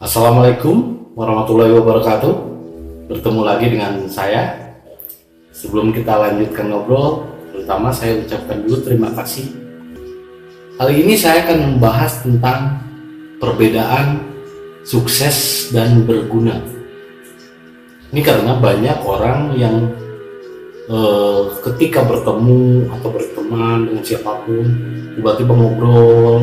Assalamualaikum warahmatullahi wabarakatuh. Bertemu lagi dengan saya. Sebelum kita lanjutkan ngobrol, pertama saya ucapkan dulu terima kasih. Kali ini saya akan membahas tentang perbedaan sukses dan berguna. Ini karena banyak orang yang eh, ketika bertemu atau berteman dengan siapa pun, tiba-tiba ngobrol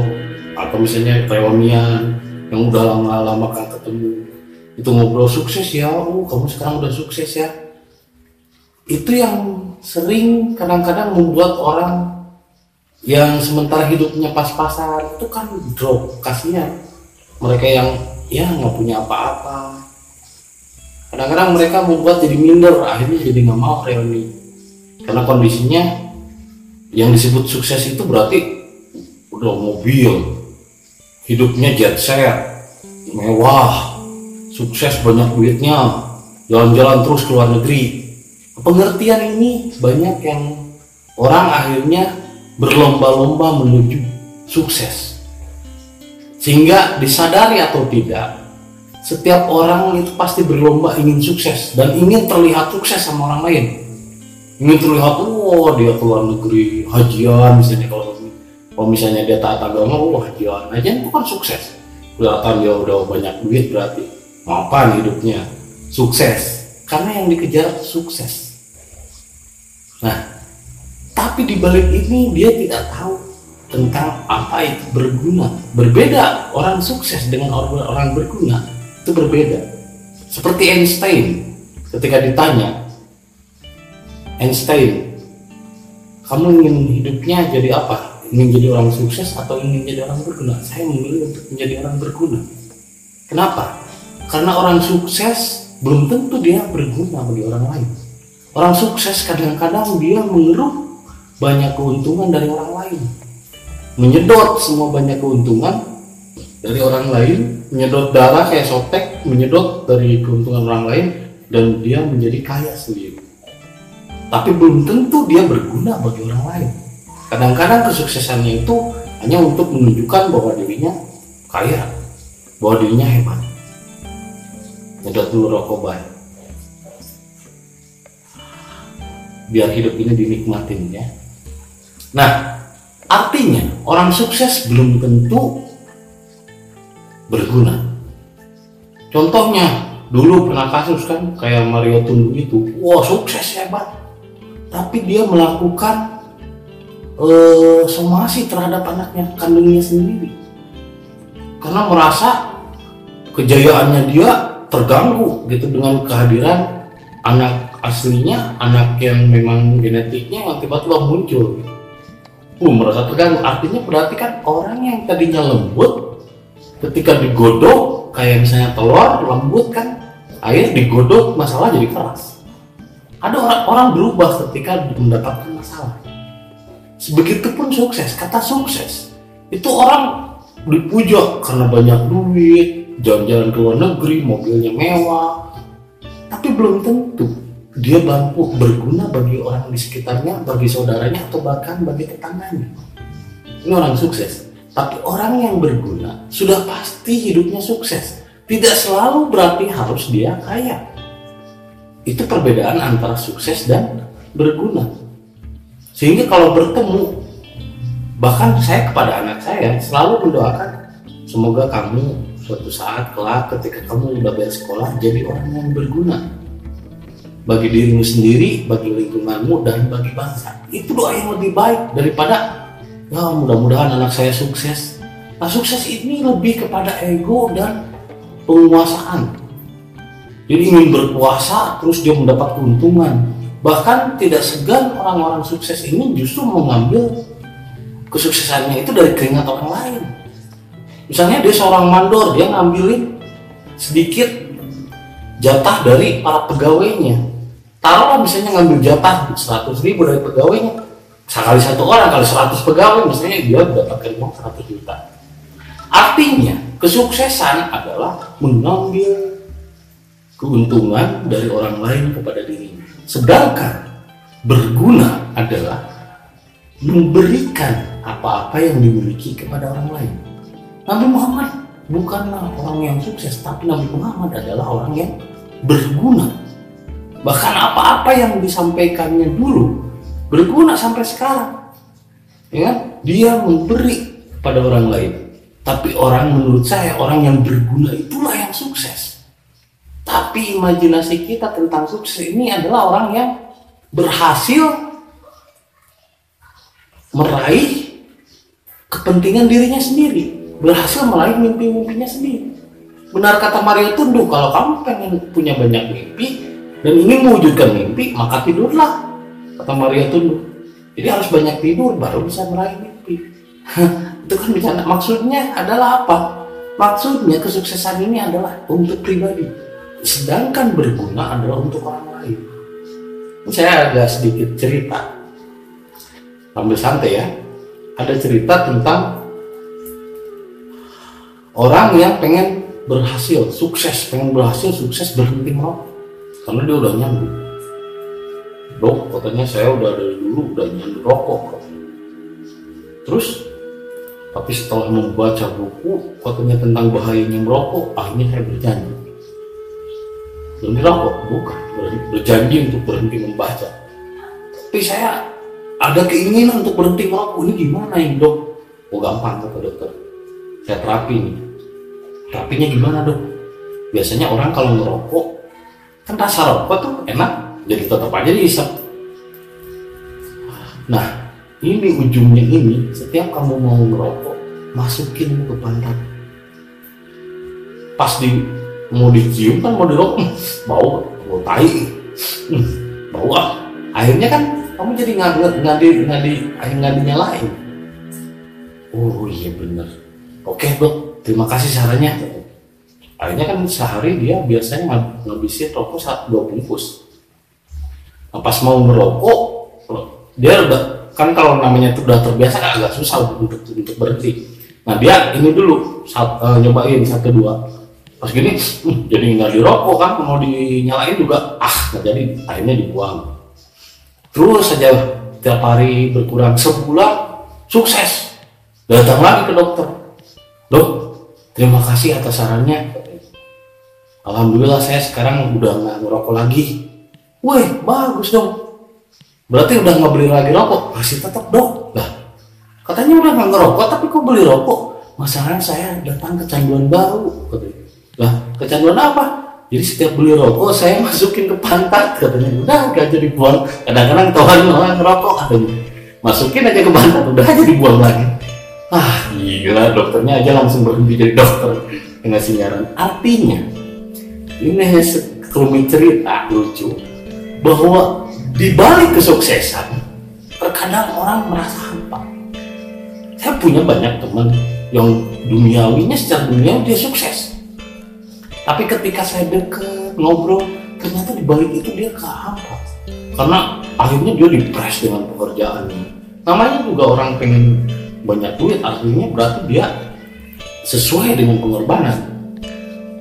atau misalnya reunian yang udah lama-lama kan ketemu. Itu ngobrol sukses ya oh kamu sekarang udah sukses ya. Itu yang sering kadang-kadang membuat orang yang sementara hidupnya pas-pasan itu kan drop kasihan mereka yang ya nggak punya apa-apa. Kadang-kadang mereka membuat jadi minder akhirnya jadi nggak mau reuni. Karena kondisinya yang disebut sukses itu berarti udah mobil hidupnya jet set mewah sukses banyak duitnya jalan-jalan terus ke luar negeri. Pengertian ini banyak yang orang akhirnya berlomba-lomba menuju sukses. Sehingga disadari atau tidak setiap orang itu pasti berlomba ingin sukses dan ingin terlihat sukses sama orang lain. Ingin terlihat wah dia ke luar negeri hajian misalnya kalau kalau misalnya dia taat agama wah hajian aja itu kan sukses. Kelihatan dia udah banyak duit berarti. Mapan hidupnya? Sukses. Karena yang dikejar sukses. Nah tapi di balik ini dia tidak tahu tentang apa itu berguna. Berbeda orang sukses dengan orang berguna itu berbeda. Seperti Einstein ketika ditanya Einstein kamu ingin hidupnya jadi apa ingin jadi orang sukses atau ingin jadi orang berguna? Saya memilih untuk menjadi orang berguna. Kenapa? Karena orang sukses belum tentu dia berguna bagi orang lain. Orang sukses kadang-kadang dia mengeruk banyak keuntungan dari orang lain. Menyedot semua banyak keuntungan dari orang lain menyedot darah kayak sotek menyedot dari keuntungan orang lain dan dia menjadi kaya sendiri. Tapi belum tentu dia berguna bagi orang lain kadang-kadang kesuksesannya itu hanya untuk menunjukkan bahwa dirinya kaya bahwa dirinya hebat. Nyedot dulu rokok baik biar hidup ini dinikmatin ya. Nah artinya orang sukses belum tentu berguna. Contohnya dulu pernah kasus kan kayak Mario Tundu itu wah sukses hebat. Tapi dia melakukan uh, somasi terhadap anaknya kandungnya sendiri. Karena merasa kejayaannya dia terganggu gitu dengan kehadiran anak aslinya anak yang memang genetiknya yang tiba-tiba muncul. Uh merasa terganggu. Artinya berarti kan orang yang tadinya lembut ketika digodok kayak misalnya telur lembut kan air digodok masalah jadi keras. Ada orang, orang berubah ketika mendapatkan masalah Begitupun sukses, kata sukses itu orang dipuja karena banyak duit, jalan-jalan ke luar negeri, mobilnya mewah. Tapi belum tentu dia mampu berguna bagi orang di sekitarnya, bagi saudaranya atau bahkan bagi tetangganya. Ini orang sukses. Tapi orang yang berguna sudah pasti hidupnya sukses. Tidak selalu berarti harus dia kaya. Itu perbedaan antara sukses dan berguna. Sehingga kalau bertemu, bahkan saya kepada anak saya selalu mendoakan semoga kamu suatu saat kelak ketika kamu udah beres sekolah jadi orang yang berguna bagi dirimu sendiri, bagi lingkunganmu dan bagi bangsa. Itu doa yang lebih baik daripada ya mudah-mudahan anak saya sukses. Nah sukses ini lebih kepada ego dan penguasaan. Jadi ingin berkuasa terus dia mendapat keuntungan bahkan tidak segan orang-orang sukses ini justru mengambil kesuksesannya itu dari keringat orang lain. Misalnya dia seorang mandor dia ngambilin sedikit jatah dari para pegawainya. Taruhlah misalnya ngambil jatah 100 ribu dari pegawainya. Sekali satu orang kali 100 pegawai misalnya dia mendapatkan uang 100 juta. Artinya kesuksesan adalah mengambil keuntungan dari orang lain kepada dirinya Sedangkan berguna adalah memberikan apa-apa yang dimiliki kepada orang lain. Nabi Muhammad bukanlah orang yang sukses, tapi Nabi Muhammad adalah orang yang berguna. Bahkan apa-apa yang disampaikannya dulu berguna sampai sekarang. Ya kan? Dia memberi kepada orang lain. Tapi orang menurut saya orang yang berguna itulah yang sukses. Tapi imajinasi kita tentang sukses ini adalah orang yang berhasil meraih kepentingan dirinya sendiri, berhasil meraih mimpi-mimpinya sendiri. Benar kata Mario Tundu, kalau kamu pengen punya banyak mimpi dan ingin mewujudkan mimpi, maka tidurlah. Kata Mario Tundu. Jadi harus banyak tidur baru bisa meraih mimpi. Itu kan bisa maksudnya adalah apa? Maksudnya kesuksesan ini adalah untuk pribadi. Sedangkan berguna adalah untuk orang lain. Saya agak sedikit cerita. Ambil santai ya. Ada cerita tentang orang yang pengen berhasil, sukses, pengen berhasil, sukses berhenti merokok karena dia udah nyandu. Dok, katanya saya udah dari dulu udah nyandu rokok. Terus, tapi setelah membaca buku katanya tentang bahayanya merokok, akhirnya saya berjanji. Berhenti rokok? Bukan, berjanji untuk berhenti membaca. Tapi saya ada keinginan untuk berhenti merokok. Ini gimana ya dok? Oh gampang kata dokter. Saya terapi nih Terapinya gimana dok? Biasanya orang kalau ngerokok kan rasa rokok tuh enak, jadi tetap aja diisap. Nah, ini ujungnya ini, setiap kamu mau ngerokok, masukin ke pantat. Pas di mau dicium kan mau dirokok, bau, bau tai, bau ah. Akhirnya kan kamu jadi ngadi ngadi ngadi ngadi nyalain. Oh iya bener. Oke dok, terima kasih sarannya. Akhirnya kan sehari dia biasanya ngabisin rokok saat dua bungkus nah, pas mau merokok dia udah kan kalau namanya itu udah terbiasa agak susah untuk untuk berhenti. Nah dia ini dulu saat, uh, nyobain satu dua pas gini jadi nggak dirokok kan mau dinyalain juga. Ah nggak jadi akhirnya dibuang. Terus saja tiap hari berkurang sebulan sukses. Datang lagi ke dokter. Dok terima kasih atas sarannya. Alhamdulillah saya sekarang udah nggak ngerokok lagi. Wih bagus dong. Berarti udah nggak beli lagi rokok? Masih tetap dong lah katanya udah nggak ngerokok tapi kok beli rokok? Masalahnya saya datang kecanduan baru lah kecanduan apa? Jadi setiap beli rokok saya masukin ke pantat katanya. Udah gak jadi buang. Kadang-kadang kawan orang ngerokok katanya. Masukin aja ke pantat udah aja dibuang lagi. Ah gila dokternya aja langsung berhenti jadi dokter dengan siaran artinya ini sekelumit cerita lucu bahwa di balik kesuksesan terkadang orang merasa hampa. Saya punya banyak teman yang duniawinya secara dunia dia sukses tapi ketika saya deket ngobrol ternyata di balik itu dia kehampa karena akhirnya dia dipres dengan pekerjaannya. Namanya juga orang pengen banyak duit artinya berarti dia sesuai dengan pengorbanan.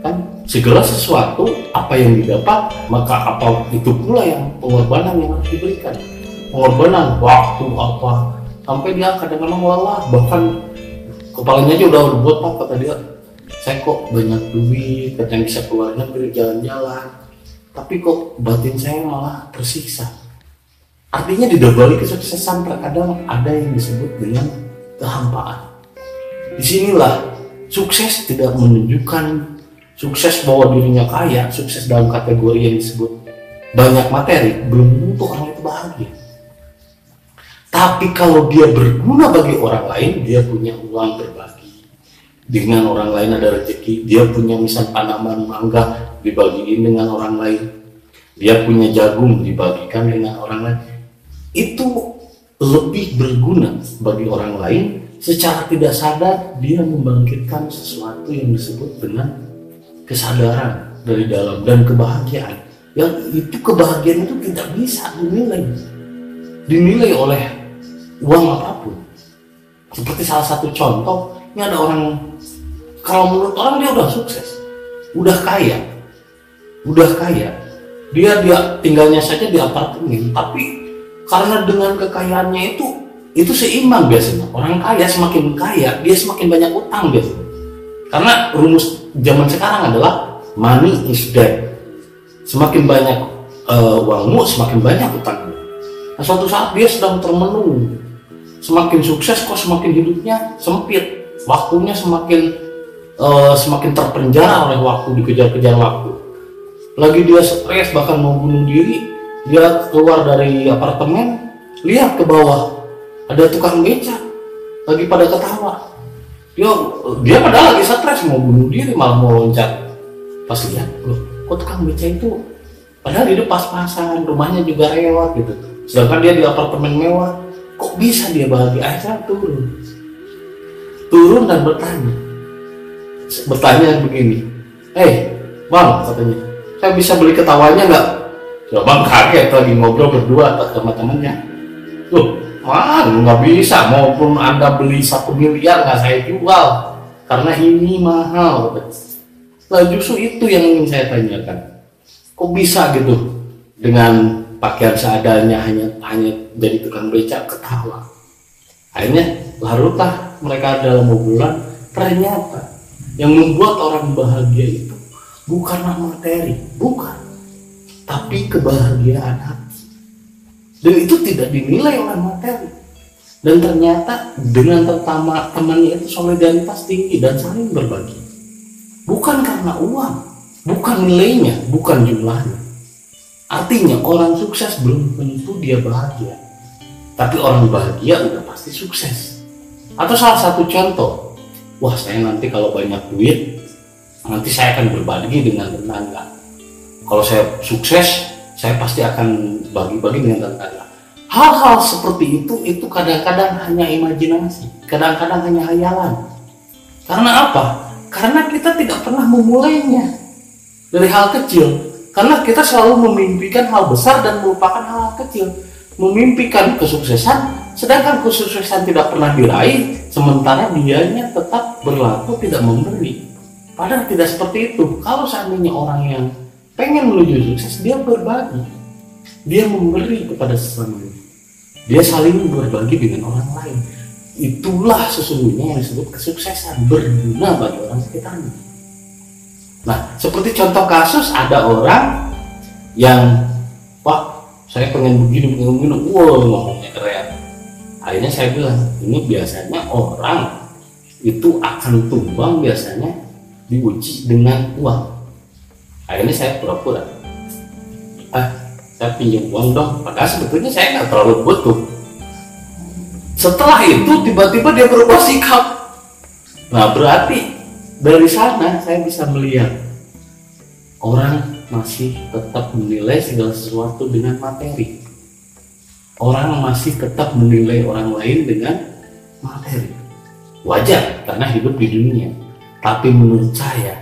Kan? Segala sesuatu apa yang didapat maka apa itu pula yang pengorbanan yang harus diberikan. Pengorbanan waktu apa. Sampai dia kadang-kadang lelah bahkan kepalanya aja udah buat apa kata dia saya kok banyak duit kadang bisa keluar negeri jalan-jalan tapi kok batin saya malah tersiksa artinya di balik kesuksesan terkadang ada yang disebut dengan kehampaan. Di sinilah sukses tidak menunjukkan sukses bahwa dirinya kaya, sukses dalam kategori yang disebut banyak materi, belum tentu orang itu bahagia. Tapi kalau dia berguna bagi orang lain, dia punya uang berbagi. Dengan orang lain ada rezeki, dia punya misal tanaman mangga dibagiin dengan orang lain. Dia punya jagung dibagikan dengan orang lain. Itu lebih berguna bagi orang lain secara tidak sadar dia membangkitkan sesuatu yang disebut dengan kesadaran dari dalam dan kebahagiaan yang itu kebahagiaan itu tidak bisa dinilai dinilai oleh uang apa pun seperti salah satu contoh ini ada orang kalau menurut orang dia udah sukses. Udah kaya. Udah kaya. Dia dia tinggalnya saja di apartemen. Tapi karena dengan kekayaannya itu itu seimbang biasanya. Orang kaya semakin kaya dia semakin banyak utang biasanya. Karena rumus zaman sekarang adalah money is dead semakin banyak uh, uangmu semakin banyak utangmu. Nah suatu saat dia sedang termenung. Semakin sukses kok semakin hidupnya sempit waktunya semakin uh, semakin terpenjara oleh waktu dikejar-kejar waktu. Lagi dia stres bahkan mau bunuh diri dia keluar dari apartemen lihat ke bawah ada tukang beca lagi pada ketawa. Dia dia padahal lagi stres mau bunuh diri malah mau loncat. Pas lihat loh kok tukang beca itu padahal dia pas-pasan rumahnya juga rewat gitu. Sedangkan dia di apartemen mewah kok bisa dia bahagia? Akhirnya turun turun dan bertanya bertanya begini eh hey, bang katanya saya bisa beli ketawanya nggak ya bang kaget lagi ngobrol berdua sama temannya loh Wah, nggak bisa. Maupun Anda beli satu miliar nggak saya jual karena ini mahal. Nah, justru itu yang ingin saya tanyakan. Kok bisa gitu dengan pakaian seadanya hanya hanya jadi tukang becak ketawa. Akhirnya larutlah mereka dalam bulan ternyata yang membuat orang bahagia itu bukanlah materi, bukan, tapi kebahagiaan hati. Dan itu tidak dinilai oleh materi. Dan ternyata dengan pertama temannya itu solidaritas tinggi dan saling berbagi. Bukan karena uang bukan nilainya bukan jumlahnya. Artinya orang sukses belum tentu dia bahagia tapi orang bahagia udah pasti sukses atau salah satu contoh wah saya nanti kalau banyak duit nanti saya akan berbagi dengan tetangga kalau saya sukses saya pasti akan bagi-bagi dengan tetangga. Hal-hal seperti itu itu kadang-kadang hanya imajinasi, kadang-kadang hanya hayalan. Karena apa? Karena kita tidak pernah memulainya dari hal kecil. Karena kita selalu memimpikan hal besar dan melupakan hal, -hal kecil. Memimpikan kesuksesan, sedangkan kesuksesan tidak pernah diraih, sementara dianya tetap berlaku tidak memberi. Padahal tidak seperti itu. Kalau seandainya orang yang pengen menuju sukses dia berbagi dia memberi kepada sesamanya dia saling berbagi dengan orang lain itulah sesungguhnya yang disebut kesuksesan berguna bagi orang sekitarnya nah seperti contoh kasus ada orang yang saya pengen begini begini begini. Wow ngomongnya keren. Akhirnya saya bilang ini biasanya orang itu akan tumbang biasanya diuji dengan uang. Akhirnya saya pura-pura ah saya pinjam uang dong. Padahal sebetulnya saya nggak terlalu butuh. Setelah itu tiba-tiba dia berubah sikap. Nah berarti dari sana saya bisa melihat orang masih tetap menilai segala sesuatu dengan materi. Orang masih tetap menilai orang lain dengan materi. Wajar karena hidup di dunia. Tapi menurut saya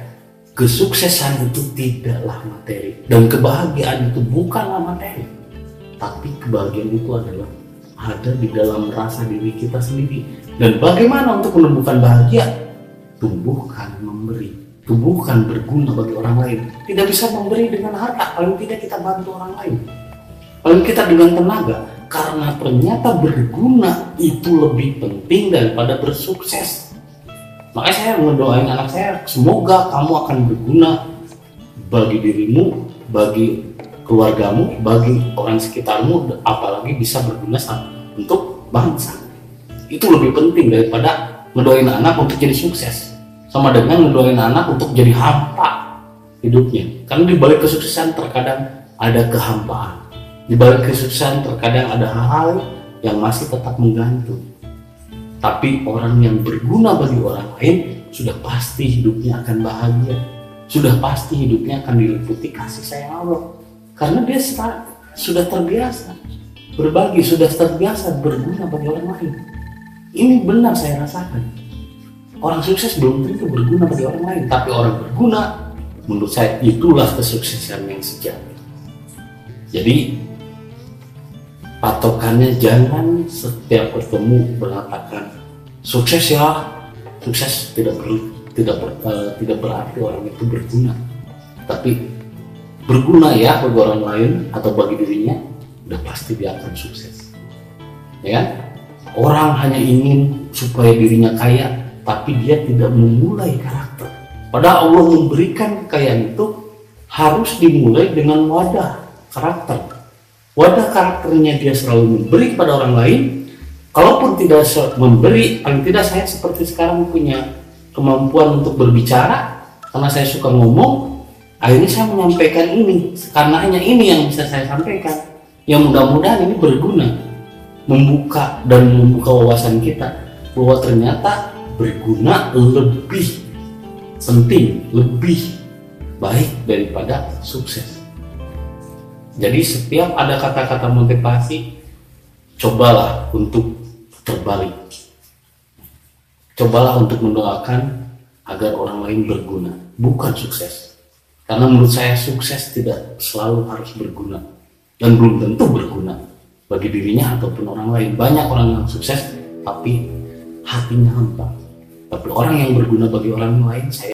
kesuksesan itu tidaklah materi. Dan kebahagiaan itu bukanlah materi. Tapi kebahagiaan itu adalah ada di dalam rasa diri kita sendiri. Dan bagaimana untuk menumbuhkan bahagia? Tumbuhkan memberi tumbuhkan berguna bagi orang lain. Tidak bisa memberi dengan harta paling tidak kita bantu orang lain. Paling kita dengan tenaga karena ternyata berguna itu lebih penting daripada bersukses. Makanya saya mendoain anak saya semoga kamu akan berguna bagi dirimu bagi keluargamu bagi orang sekitarmu apalagi bisa berguna untuk bangsa. Itu lebih penting daripada mendoain anak untuk jadi sukses sama dengan mendoain anak untuk jadi hampa hidupnya karena di balik kesuksesan terkadang ada kehampaan di balik kesuksesan terkadang ada hal-hal yang masih tetap menggantung tapi orang yang berguna bagi orang lain sudah pasti hidupnya akan bahagia. Sudah pasti hidupnya akan diliputi kasih sayang Allah. Karena dia sudah terbiasa berbagi, sudah terbiasa berguna bagi orang lain. Ini benar saya rasakan. Orang sukses belum tentu berguna bagi orang lain, tapi orang berguna menurut saya itulah kesuksesan yang sejati. Jadi patokannya jangan setiap bertemu mengatakan sukses ya sukses tidak perlu tidak ber, uh, tidak berarti orang itu berguna. Tapi berguna ya bagi orang lain atau bagi dirinya udah pasti dia akan sukses. Ya kan? Orang hanya ingin supaya dirinya kaya tapi dia tidak memulai karakter Padahal Allah memberikan kekayaan itu harus dimulai dengan wadah karakter. Wadah karakternya dia selalu memberi kepada orang lain. Kalaupun tidak memberi, paling tidak saya seperti sekarang punya kemampuan untuk berbicara karena saya suka ngomong. Akhirnya saya menyampaikan ini karena hanya ini yang bisa saya sampaikan. Yang mudah-mudahan ini berguna, membuka dan membuka wawasan kita bahwa ternyata berguna lebih penting, lebih baik daripada sukses. Jadi setiap ada kata-kata motivasi, cobalah untuk terbalik. Cobalah untuk mendoakan agar orang lain berguna, bukan sukses. Karena menurut saya sukses tidak selalu harus berguna dan belum tentu berguna bagi dirinya ataupun orang lain. Banyak orang yang sukses tapi hatinya hampa. Orang yang berguna bagi orang lain saya